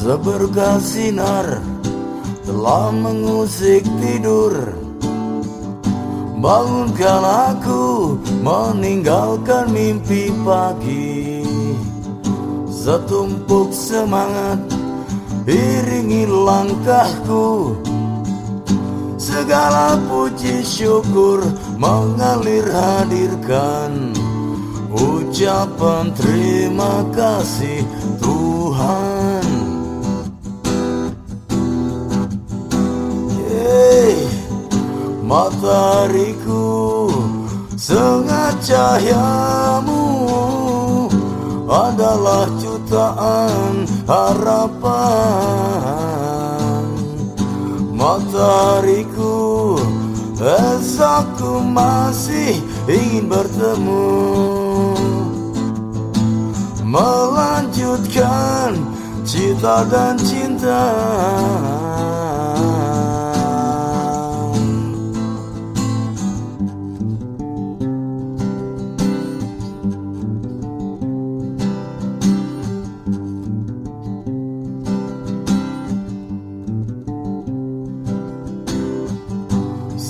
Seberkas sinar telah mengusik tidur. Bangunkan aku meninggalkan mimpi pagi. Setumpuk semangat iringi langkahku. Segala puji syukur mengalir hadirkan. Ucapan terima kasih Tuhan Matahariku Sengat cahayamu Adalah jutaan harapan. Matahariku Esokku masih ingin bertemu. Melanjutkan cita dan cinta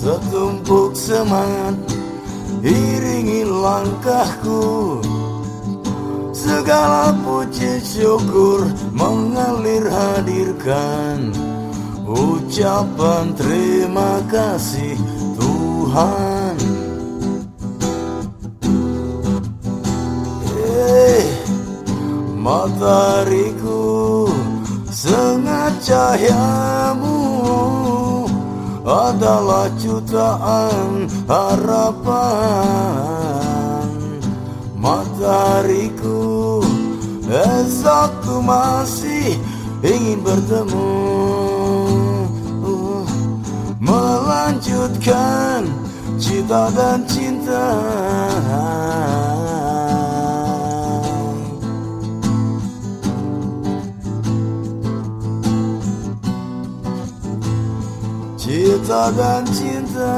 Setumpuk semangat iringi langkahku. Segala puji syukur mengalir hadirkan. Ucapan terima kasih Tuhan. Eh, matahariku sengat cahayamu adalah jutaan harapan. Matahariku Esokku masih ingin bertemu. Melanjutkan cita dan cinta cinta dan cinta.